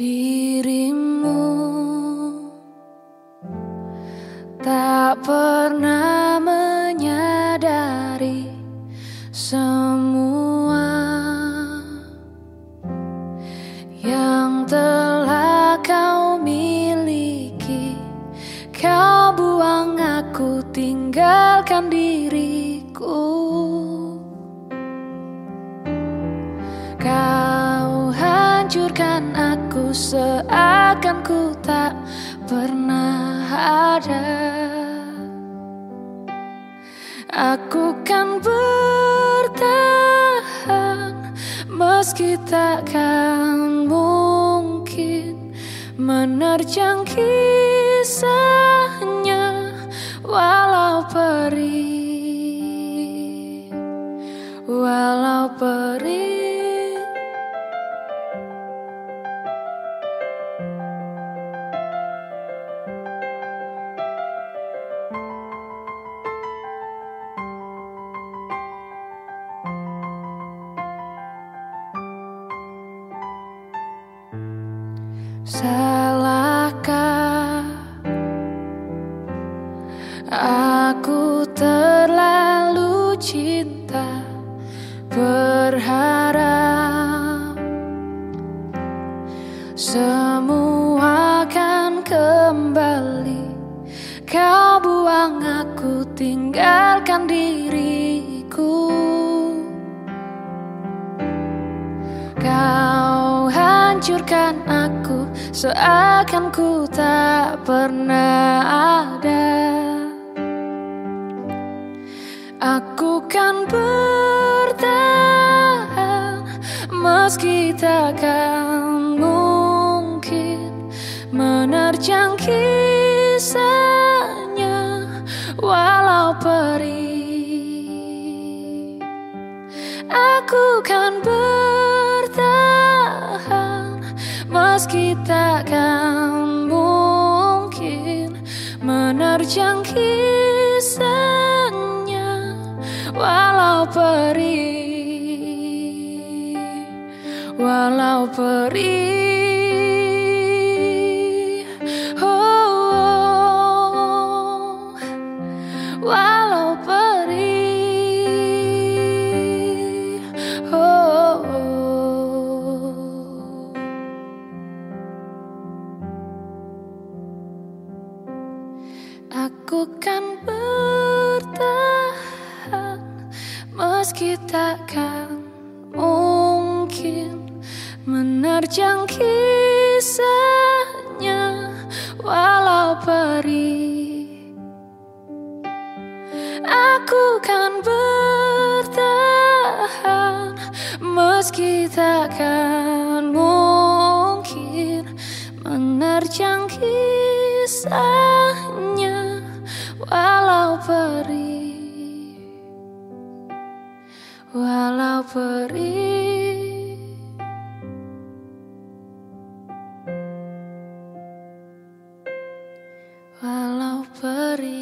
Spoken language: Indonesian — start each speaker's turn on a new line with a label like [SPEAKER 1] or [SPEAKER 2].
[SPEAKER 1] dirimu. Tak pernah menyadari semua yang telah kau miliki. Kau buang aku tinggalkan diriku. Kau hancurkan aku seakan ku tak pernah ada. Aku kan bertahan meski takkan mungkin menerjang kisahnya Salahkah aku terlalu cinta berharap semua akan kembali? Kau buang aku tinggalkan diriku. Kau hancurkan aku Seakan ku tak pernah ada. Aku kan bertahan Meski takkan mungkin Menerjang kisahnya Walau perih. Aku kan bertahan Meski takkan mungkin menerjang kisahnya Walau perih Walau perih Aku kan bertahan meski takkan mungkin menerjang kisahnya walau perih. Aku kan bertahan meski takkan mungkin menerjang kisahnya walau perih walau perih walau perih.